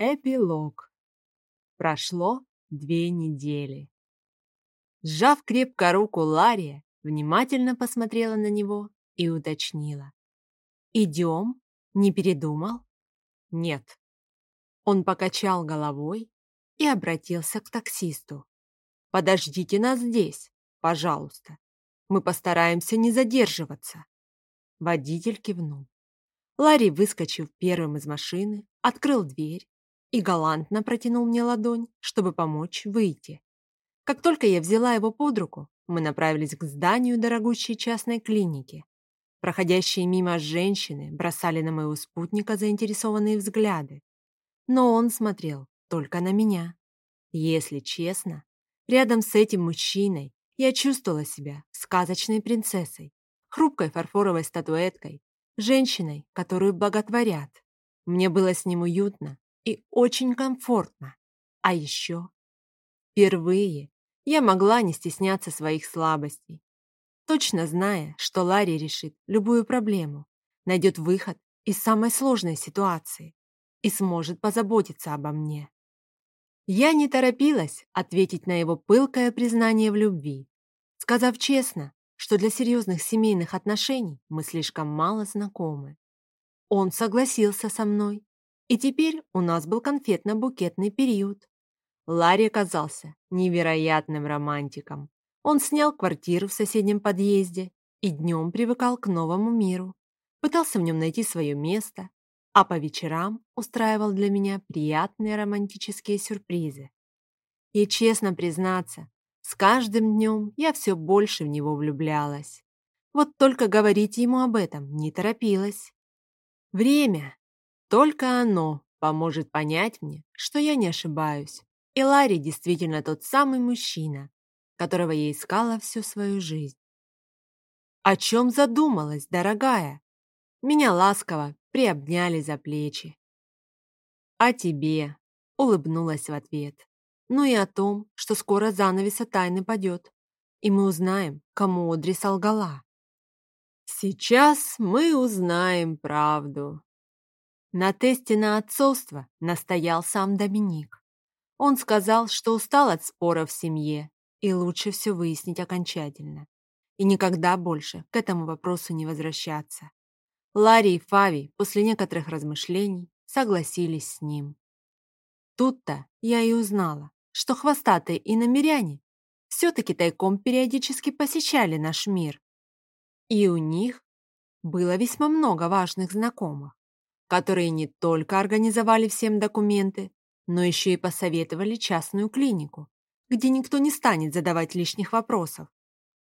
Эпилог. Прошло две недели. Сжав крепко руку Лария, внимательно посмотрела на него и уточнила. «Идем? Не передумал?» «Нет». Он покачал головой и обратился к таксисту. «Подождите нас здесь, пожалуйста. Мы постараемся не задерживаться». Водитель кивнул. Ларри, выскочив первым из машины, открыл дверь и галантно протянул мне ладонь, чтобы помочь выйти. Как только я взяла его под руку, мы направились к зданию дорогущей частной клиники. Проходящие мимо женщины бросали на моего спутника заинтересованные взгляды. Но он смотрел только на меня. Если честно, рядом с этим мужчиной я чувствовала себя сказочной принцессой, хрупкой фарфоровой статуэткой, женщиной, которую благотворят. Мне было с ним уютно и очень комфортно. А еще впервые я могла не стесняться своих слабостей, точно зная, что Ларри решит любую проблему, найдет выход из самой сложной ситуации и сможет позаботиться обо мне. Я не торопилась ответить на его пылкое признание в любви, сказав честно, что для серьезных семейных отношений мы слишком мало знакомы. Он согласился со мной, и теперь у нас был конфетно-букетный период. Ларри оказался невероятным романтиком. Он снял квартиру в соседнем подъезде и днем привыкал к новому миру, пытался в нем найти свое место, а по вечерам устраивал для меня приятные романтические сюрпризы. И честно признаться, с каждым днем я все больше в него влюблялась. Вот только говорить ему об этом не торопилась. Время только оно поможет понять мне, что я не ошибаюсь. И Ларри действительно тот самый мужчина, которого я искала всю свою жизнь. «О чем задумалась, дорогая?» Меня ласково приобняли за плечи. «О тебе», — улыбнулась в ответ. «Ну и о том, что скоро занавеса тайны падет, и мы узнаем, кому Одри солгала». «Сейчас мы узнаем правду», на тесте на отцовство настоял сам Доминик. Он сказал, что устал от споров в семье и лучше все выяснить окончательно. И никогда больше к этому вопросу не возвращаться. Ларри и Фави после некоторых размышлений согласились с ним. Тут-то я и узнала, что хвостатые и намеряне все-таки тайком периодически посещали наш мир. И у них было весьма много важных знакомых которые не только организовали всем документы, но еще и посоветовали частную клинику, где никто не станет задавать лишних вопросов.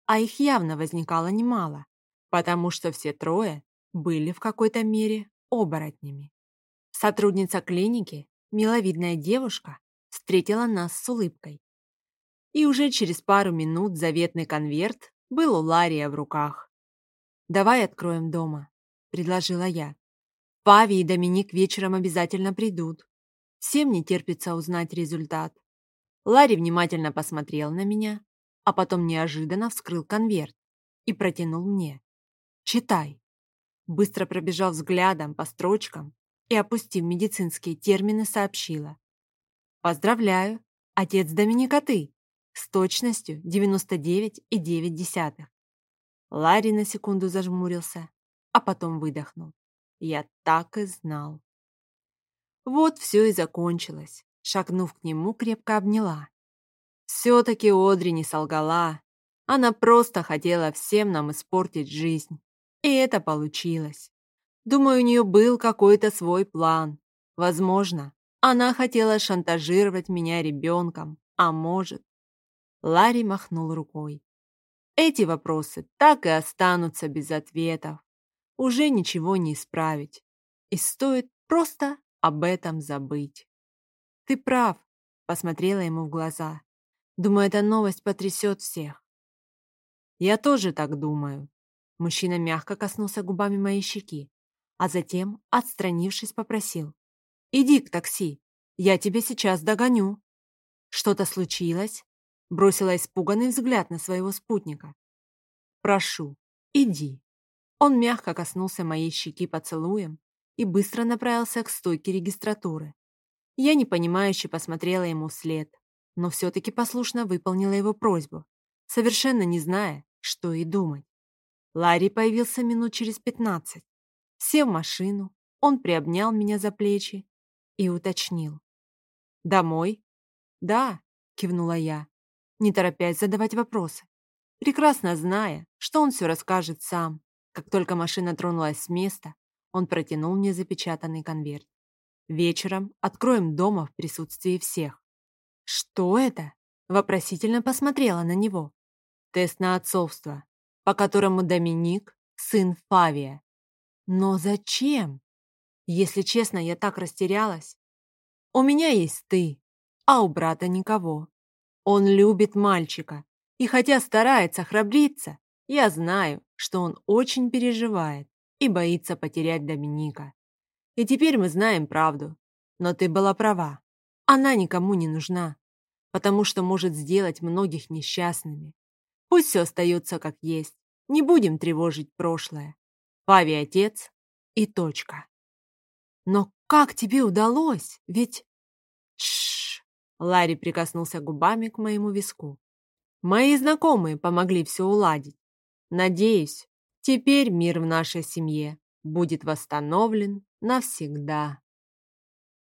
А их явно возникало немало, потому что все трое были в какой-то мере оборотнями. Сотрудница клиники, миловидная девушка, встретила нас с улыбкой. И уже через пару минут заветный конверт был у Лария в руках. «Давай откроем дома», — предложила я. Пави и Доминик вечером обязательно придут. Всем не терпится узнать результат. Ларри внимательно посмотрел на меня, а потом неожиданно вскрыл конверт и протянул мне. «Читай». Быстро пробежав взглядом по строчкам и опустив медицинские термины, сообщила. «Поздравляю, отец Доминика ты, с точностью 99,9». Ларри на секунду зажмурился, а потом выдохнул. Я так и знал. Вот все и закончилось. Шагнув к нему, крепко обняла. Все-таки Одри не солгала. Она просто хотела всем нам испортить жизнь. И это получилось. Думаю, у нее был какой-то свой план. Возможно, она хотела шантажировать меня ребенком, а может... Ларри махнул рукой. Эти вопросы так и останутся без ответов уже ничего не исправить. И стоит просто об этом забыть. «Ты прав», — посмотрела ему в глаза. «Думаю, эта новость потрясет всех». «Я тоже так думаю». Мужчина мягко коснулся губами моей щеки, а затем, отстранившись, попросил. «Иди к такси, я тебя сейчас догоню». «Что-то случилось?» Бросила испуганный взгляд на своего спутника. «Прошу, иди». Он мягко коснулся моей щеки поцелуем и быстро направился к стойке регистратуры. Я непонимающе посмотрела ему вслед, но все-таки послушно выполнила его просьбу, совершенно не зная, что и думать. Ларри появился минут через пятнадцать. Сев в машину, он приобнял меня за плечи и уточнил. «Домой?» «Да», — кивнула я, не торопясь задавать вопросы, прекрасно зная, что он все расскажет сам. Как только машина тронулась с места, он протянул мне запечатанный конверт. «Вечером откроем дома в присутствии всех». «Что это?» — вопросительно посмотрела на него. «Тест на отцовство, по которому Доминик — сын Фавия». «Но зачем?» Если честно, я так растерялась. У меня есть ты, а у брата никого. Он любит мальчика, и хотя старается храбриться, я знаю, что он очень переживает и боится потерять Доминика. И теперь мы знаем правду. Но ты была права. Она никому не нужна, потому что может сделать многих несчастными. Пусть все остается как есть. Не будем тревожить прошлое. Пави отец и точка. Но как тебе удалось? Ведь... Тш! Ларри прикоснулся губами к моему виску. Мои знакомые помогли все уладить. Надеюсь, теперь мир в нашей семье будет восстановлен навсегда.